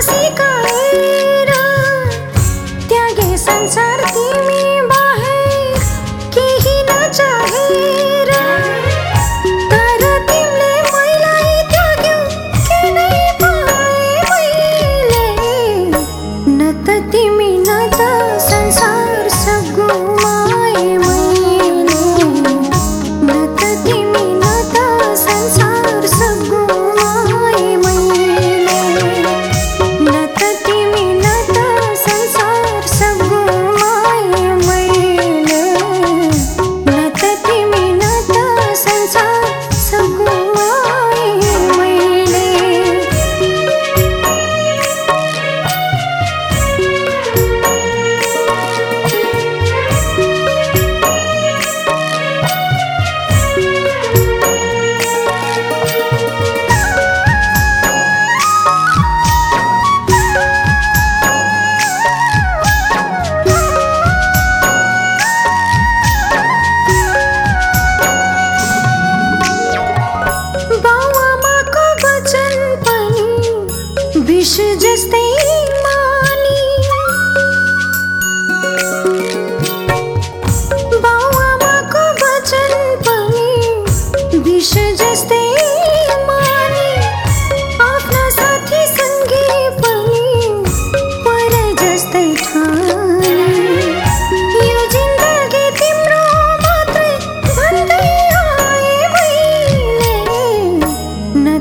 así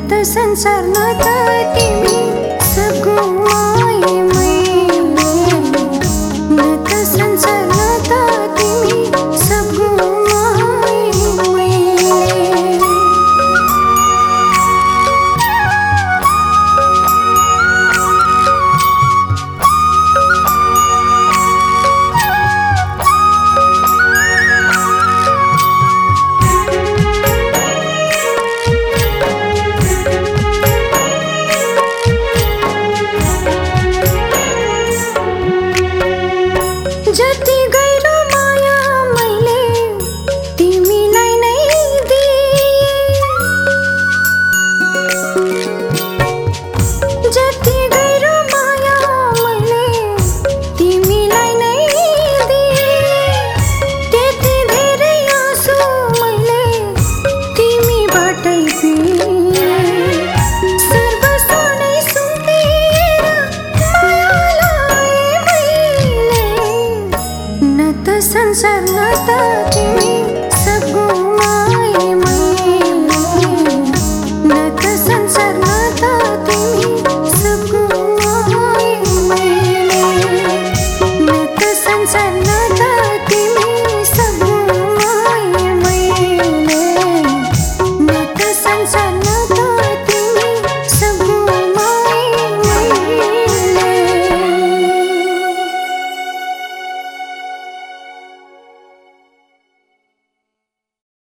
tersensar mata hatimu sebuah ser